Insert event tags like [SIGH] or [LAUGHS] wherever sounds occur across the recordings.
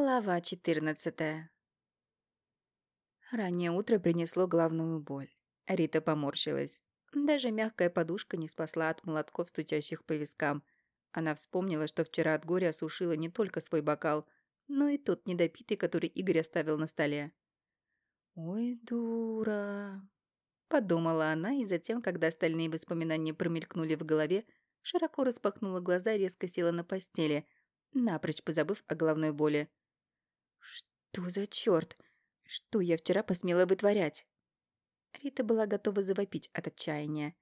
Глава 14 Раннее утро принесло главную боль. Рита поморщилась. Даже мягкая подушка не спасла от молотков, стучащих по вискам. Она вспомнила, что вчера от горя осушила не только свой бокал, но и тот недопитый, который Игорь оставил на столе. «Ой, дура!» Подумала она, и затем, когда остальные воспоминания промелькнули в голове, широко распахнула глаза и резко села на постели, напрочь позабыв о головной боли. «Что за черт? Что я вчера посмела вытворять?» Рита была готова завопить от отчаяния.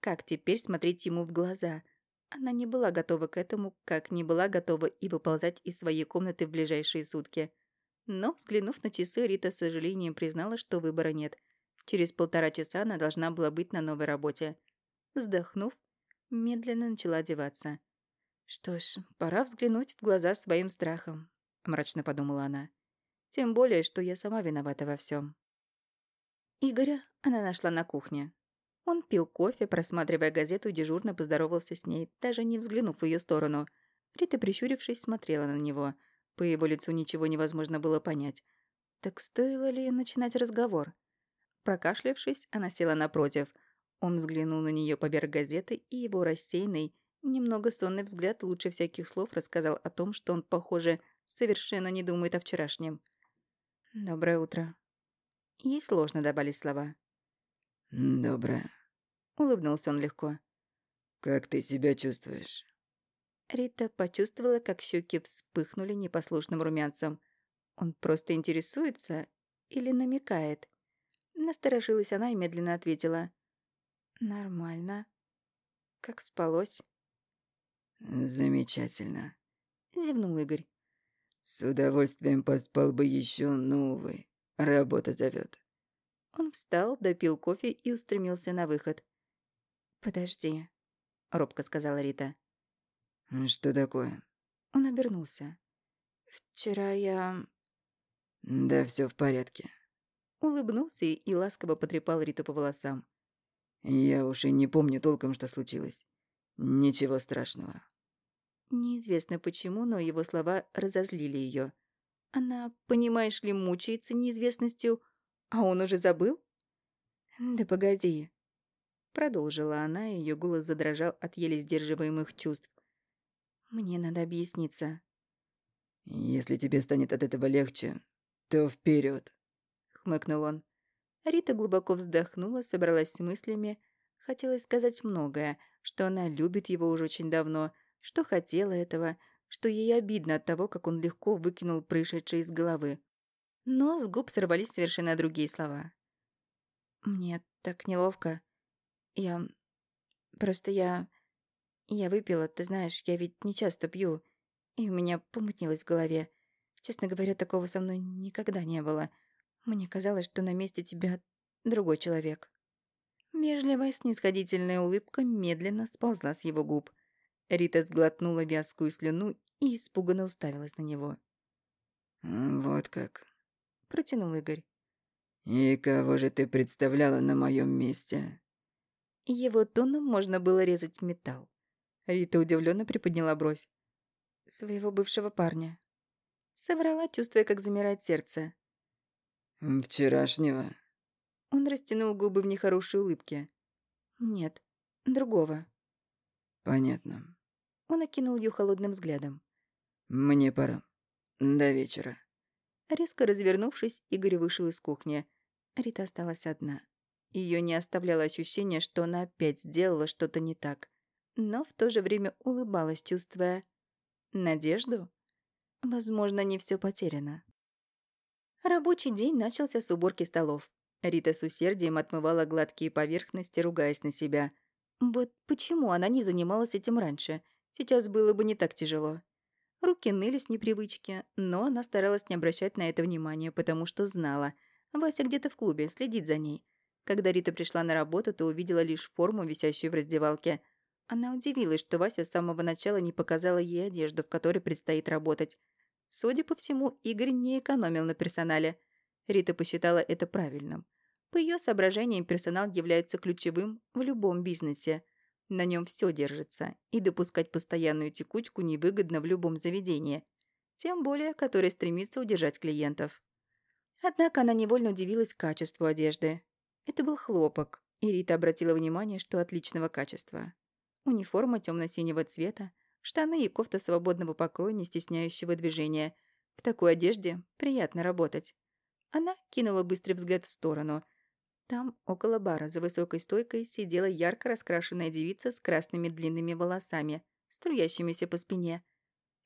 Как теперь смотреть ему в глаза? Она не была готова к этому, как не была готова и выползать из своей комнаты в ближайшие сутки. Но, взглянув на часы, Рита с сожалением признала, что выбора нет. Через полтора часа она должна была быть на новой работе. Вздохнув, медленно начала одеваться. «Что ж, пора взглянуть в глаза своим страхом», — мрачно подумала она. «Тем более, что я сама виновата во всем. Игоря она нашла на кухне. Он пил кофе, просматривая газету, дежурно поздоровался с ней, даже не взглянув в ее сторону. Рита, прищурившись, смотрела на него. По его лицу ничего невозможно было понять. Так стоило ли начинать разговор? Прокашлявшись, она села напротив. Он взглянул на нее поверх газеты, и его рассеянный, немного сонный взгляд лучше всяких слов рассказал о том, что он, похоже, совершенно не думает о вчерашнем. «Доброе утро». Ей сложно добавить слова. «Доброе», — улыбнулся он легко. «Как ты себя чувствуешь?» Рита почувствовала, как щеки вспыхнули непослушным румянцем. Он просто интересуется или намекает? Насторожилась она и медленно ответила. «Нормально. Как спалось?» «Замечательно», — зевнул Игорь. «С удовольствием поспал бы еще, но, увы, работа зовет». Он встал, допил кофе и устремился на выход. «Подожди», — робко сказала Рита. «Что такое?» Он обернулся. «Вчера я...» «Да все в порядке». Улыбнулся и ласково потрепал Риту по волосам. «Я уж и не помню толком, что случилось. Ничего страшного». Неизвестно почему, но его слова разозлили ее. Она, понимаешь ли, мучается неизвестностью, а он уже забыл? «Да погоди», — продолжила она, и ее голос задрожал от еле сдерживаемых чувств. «Мне надо объясниться». «Если тебе станет от этого легче, то вперед, хмыкнул он. Рита глубоко вздохнула, собралась с мыслями. Хотелось сказать многое, что она любит его уже очень давно, что хотела этого, что ей обидно от того, как он легко выкинул происшедшее из головы. Но с губ сорвались совершенно другие слова. «Мне так неловко. Я... Просто я... Я выпила, ты знаешь, я ведь не часто пью, и у меня помутнилось в голове. Честно говоря, такого со мной никогда не было. Мне казалось, что на месте тебя другой человек». Вежливая снисходительная улыбка медленно сползла с его губ. Рита сглотнула вязкую слюну и испуганно уставилась на него. «Вот как», — протянул Игорь. «И кого же ты представляла на моем месте?» Его тоном можно было резать металл. Рита удивленно приподняла бровь. «Своего бывшего парня». Соврала, чувствуя, как замирает сердце. «Вчерашнего?» Он растянул губы в нехорошей улыбке. «Нет, другого». «Понятно». Он окинул ее холодным взглядом. «Мне пора. До вечера». Резко развернувшись, Игорь вышел из кухни. Рита осталась одна. Ее не оставляло ощущение, что она опять сделала что-то не так. Но в то же время улыбалась, чувствуя... Надежду? Возможно, не все потеряно. Рабочий день начался с уборки столов. Рита с усердием отмывала гладкие поверхности, ругаясь на себя. Вот почему она не занималась этим раньше? Сейчас было бы не так тяжело. Руки ныли с непривычки, но она старалась не обращать на это внимания, потому что знала. Вася где-то в клубе, следит за ней. Когда Рита пришла на работу, то увидела лишь форму, висящую в раздевалке. Она удивилась, что Вася с самого начала не показала ей одежду, в которой предстоит работать. Судя по всему, Игорь не экономил на персонале. Рита посчитала это правильным. По ее соображениям, персонал является ключевым в любом бизнесе. На нем все держится, и допускать постоянную текучку невыгодно в любом заведении. тем более, который стремится удержать клиентов. Однако она невольно удивилась качеству одежды. Это был хлопок, и Рита обратила внимание, что отличного качества. Униформа темно-синего цвета, штаны и кофта свободного покроя, не стесняющего движения. В такой одежде приятно работать. Она кинула быстрый взгляд в сторону. Там, около бара, за высокой стойкой, сидела ярко раскрашенная девица с красными длинными волосами, струящимися по спине.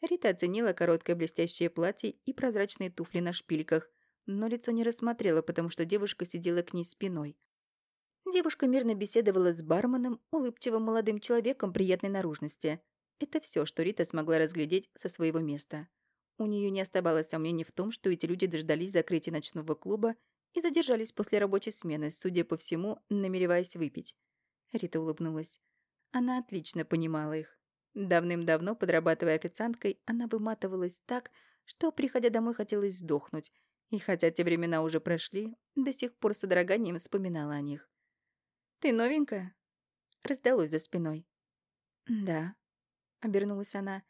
Рита оценила короткое блестящее платье и прозрачные туфли на шпильках, но лицо не рассмотрела, потому что девушка сидела к ней спиной. Девушка мирно беседовала с барменом, улыбчивым молодым человеком приятной наружности. Это все, что Рита смогла разглядеть со своего места. У нее не оставалось сомнений в том, что эти люди дождались закрытия ночного клуба и задержались после рабочей смены, судя по всему, намереваясь выпить. Рита улыбнулась. Она отлично понимала их. Давным-давно, подрабатывая официанткой, она выматывалась так, что, приходя домой, хотелось сдохнуть, и хотя те времена уже прошли, до сих пор с содроганием вспоминала о них. «Ты новенькая?» Раздалось за спиной. «Да», — обернулась она.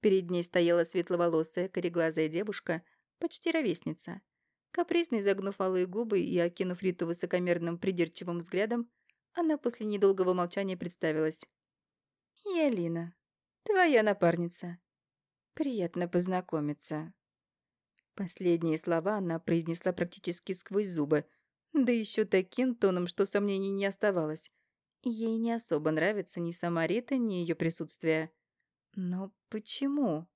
Перед ней стояла светловолосая, кореглазая девушка, почти ровесница. Капризно загнув алые губы и окинув Риту высокомерным придирчивым взглядом, она после недолгого молчания представилась. «Я Лина, твоя напарница. Приятно познакомиться». Последние слова она произнесла практически сквозь зубы, да еще таким тоном, что сомнений не оставалось. Ей не особо нравится ни сама Рита, ни ее присутствие. Но почему?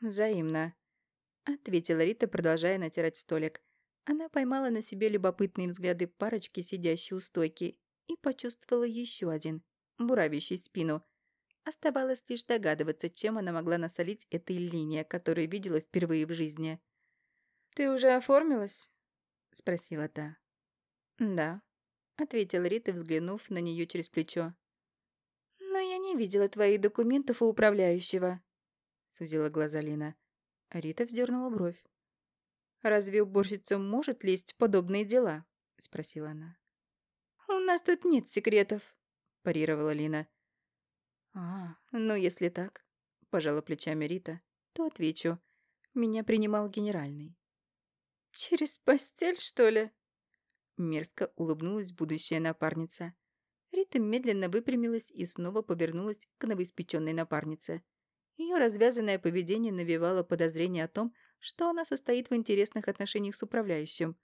Взаимно. Ответила Рита, продолжая натирать столик. Она поймала на себе любопытные взгляды парочки, сидящей у стойки, и почувствовала еще один, буравящий спину. Оставалось лишь догадываться, чем она могла насолить этой линии, которую видела впервые в жизни. «Ты уже оформилась?» — спросила та. «Да», — ответила Рита, взглянув на нее через плечо. «Но я не видела твоих документов у управляющего», — сузила глаза Лина. Рита вздернула бровь. «Разве уборщица может лезть в подобные дела?» — спросила она. «У нас тут нет секретов», — парировала Лина. «А, ну если так», — пожала плечами Рита, — «то отвечу. Меня принимал генеральный». «Через постель, что ли?» Мерзко улыбнулась будущая напарница. Рита медленно выпрямилась и снова повернулась к новоиспеченной напарнице. Ее развязанное поведение навевало подозрение о том, что она состоит в интересных отношениях с управляющим.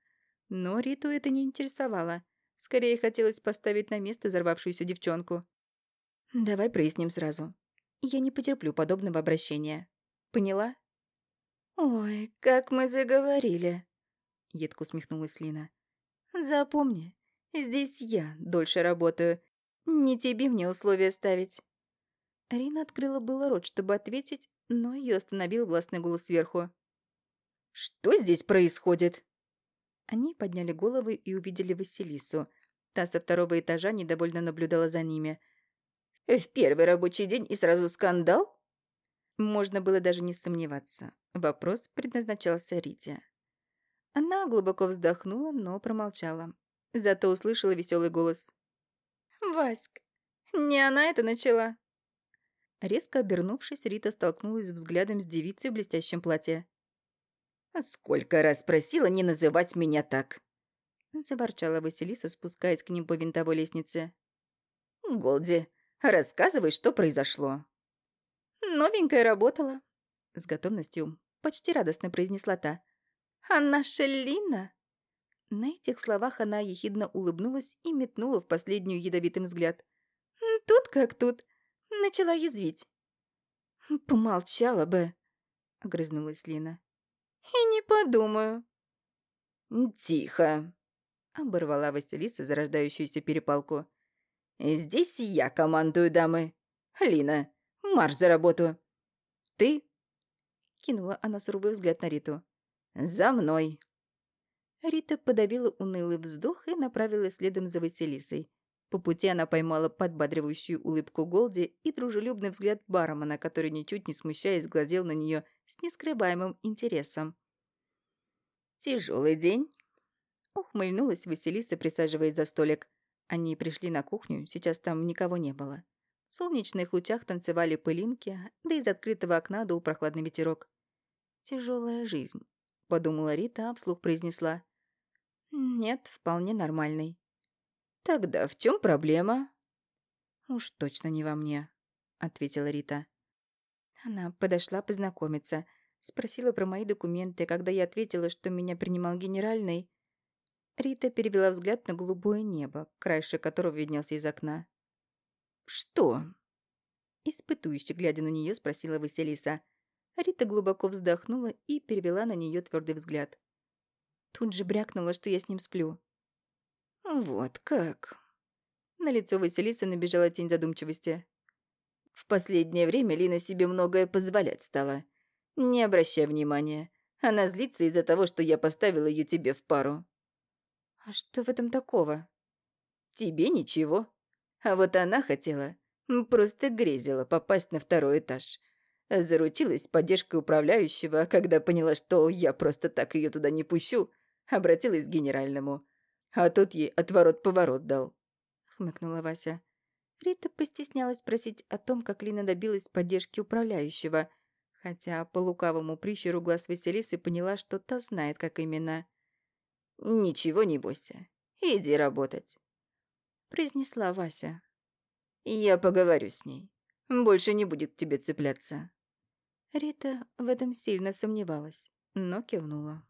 Но Риту это не интересовало. Скорее хотелось поставить на место взорвавшуюся девчонку. «Давай проясним сразу. Я не потерплю подобного обращения. Поняла?» «Ой, как мы заговорили!» — едко усмехнулась Лина. «Запомни, здесь я дольше работаю. Не тебе мне условия ставить». Рина открыла было рот, чтобы ответить, но ее остановил властный голос сверху. «Что здесь происходит?» Они подняли головы и увидели Василису. Та со второго этажа недовольно наблюдала за ними. «В первый рабочий день и сразу скандал?» Можно было даже не сомневаться. Вопрос предназначался Рите. Она глубоко вздохнула, но промолчала. Зато услышала веселый голос. «Васька, не она это начала!» Резко обернувшись, Рита столкнулась взглядом с девицей в блестящем платье. «Сколько раз просила не называть меня так!» Заворчала Василиса, спускаясь к ним по винтовой лестнице. «Голди, рассказывай, что произошло». «Новенькая работала», — с готовностью почти радостно произнесла та. «А наша Лина?» На этих словах она ехидно улыбнулась и метнула в последнюю ядовитым взгляд. «Тут как тут. Начала язвить». [LAUGHS] «Помолчала бы», — огрызнулась Лина. «И не подумаю». «Тихо», — оборвала Василиса зарождающуюся перепалку. «Здесь я командую, дамы. Лина, марш за работу». «Ты?» — кинула она суровый взгляд на Риту. «За мной!» Рита подавила унылый вздох и направилась следом за Василисой. По пути она поймала подбадривающую улыбку Голди и дружелюбный взгляд бармена, который, ничуть не смущаясь, глазел на нее с нескрываемым интересом. «Тяжелый день?» Ухмыльнулась Василиса, присаживаясь за столик. Они пришли на кухню, сейчас там никого не было. В солнечных лучах танцевали пылинки, да из открытого окна дул прохладный ветерок. тяжелая жизнь», — подумала Рита, а вслух произнесла. «Нет, вполне нормальный». «Тогда в чем проблема?» «Уж точно не во мне», — ответила Рита. Она подошла познакомиться, спросила про мои документы, когда я ответила, что меня принимал генеральный. Рита перевела взгляд на голубое небо, краешек которого виднелся из окна. «Что?» Испытующе глядя на нее, спросила Василиса. Рита глубоко вздохнула и перевела на нее твердый взгляд. Тут же брякнула, что я с ним сплю. «Вот как?» На лицо Василисы набежала тень задумчивости. «В последнее время Лина себе многое позволять стала. Не обращай внимания. Она злится из-за того, что я поставила ее тебе в пару». «А что в этом такого?» «Тебе ничего. А вот она хотела, просто грезила попасть на второй этаж. Заручилась поддержкой управляющего, а когда поняла, что я просто так ее туда не пущу, обратилась к генеральному. А тот ей отворот-поворот дал. Хмыкнула Вася. Рита постеснялась спросить о том, как Лина добилась поддержки управляющего, хотя по лукавому прищуру глаз Василисы поняла, что та знает, как именно. «Ничего не бойся. Иди работать», — произнесла Вася. «Я поговорю с ней. Больше не будет тебе цепляться». Рита в этом сильно сомневалась, но кивнула.